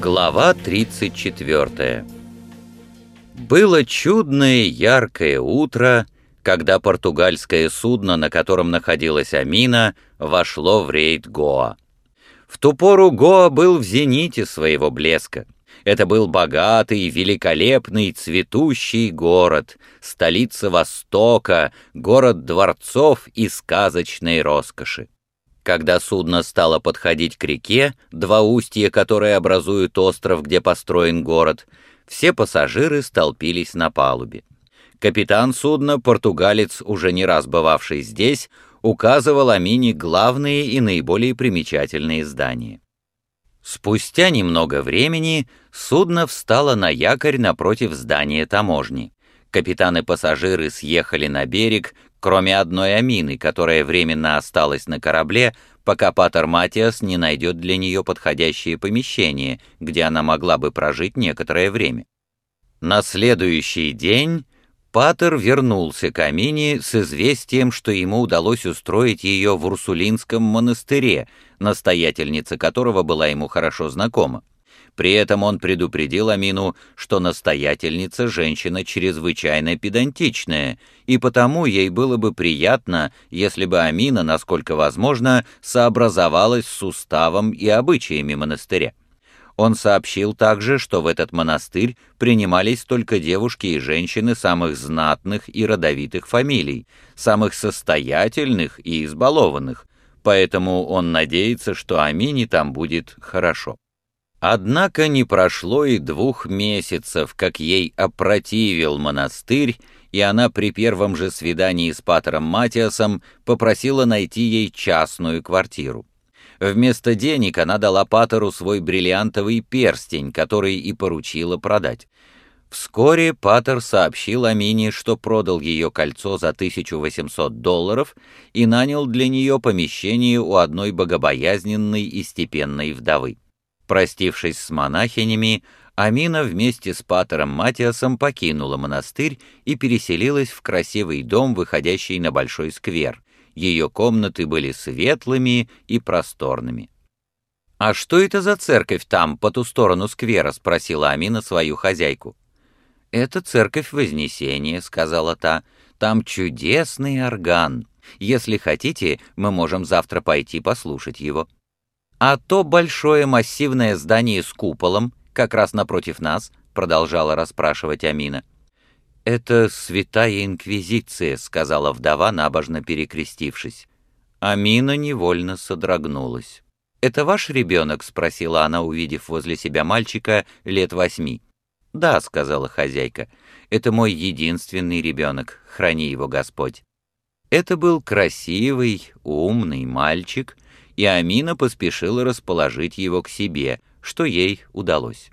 Глава 34 Было чудное яркое утро, когда португальское судно, на котором находилась Амина, вошло в рейд Гоа. В ту пору Гоа был в зените своего блеска. Это был богатый, великолепный, цветущий город, столица Востока, город дворцов и сказочной роскоши. Когда судно стало подходить к реке, два устья, которые образуют остров, где построен город, все пассажиры столпились на палубе. Капитан судна, португалец, уже не раз бывавший здесь, указывал Амине главные и наиболее примечательные здания. Спустя немного времени судно встало на якорь напротив здания таможни. Капитан и пассажиры съехали на берег, кроме одной Амины, которая временно осталась на корабле, пока Патер Матиас не найдет для нее подходящее помещение, где она могла бы прожить некоторое время. На следующий день Патер вернулся к Амине с известием, что ему удалось устроить ее в Урсулинском монастыре, настоятельница которого была ему хорошо знакома. При этом он предупредил Амину, что настоятельница женщина чрезвычайно педантичная, и потому ей было бы приятно, если бы Амина, насколько возможно, сообразовалась с уставом и обычаями монастыря. Он сообщил также, что в этот монастырь принимались только девушки и женщины самых знатных и родовитых фамилий, самых состоятельных и избалованных, поэтому он надеется, что Амине там будет хорошо. Однако не прошло и двух месяцев, как ей опротивил монастырь, и она при первом же свидании с Патером Матиасом попросила найти ей частную квартиру. Вместо денег она дала Патеру свой бриллиантовый перстень, который и поручила продать. Вскоре Патер сообщил Амине, что продал ее кольцо за 1800 долларов и нанял для нее помещение у одной богобоязненной и степенной вдовы. Простившись с монахинями, Амина вместе с Патером Матиасом покинула монастырь и переселилась в красивый дом, выходящий на большой сквер, ее комнаты были светлыми и просторными. «А что это за церковь там, по ту сторону сквера?» — спросила Амина свою хозяйку. «Это церковь Вознесения», — сказала та. «Там чудесный орган. Если хотите, мы можем завтра пойти послушать его». «А то большое массивное здание с куполом, как раз напротив нас», — продолжала расспрашивать Амина. «Это святая инквизиция», — сказала вдова, набожно перекрестившись. Амина невольно содрогнулась. «Это ваш ребенок?» — спросила она, увидев возле себя мальчика лет восьми. «Да», — сказала хозяйка, — «это мой единственный ребенок, храни его Господь». Это был красивый, умный мальчик, и Амина поспешила расположить его к себе, что ей удалось.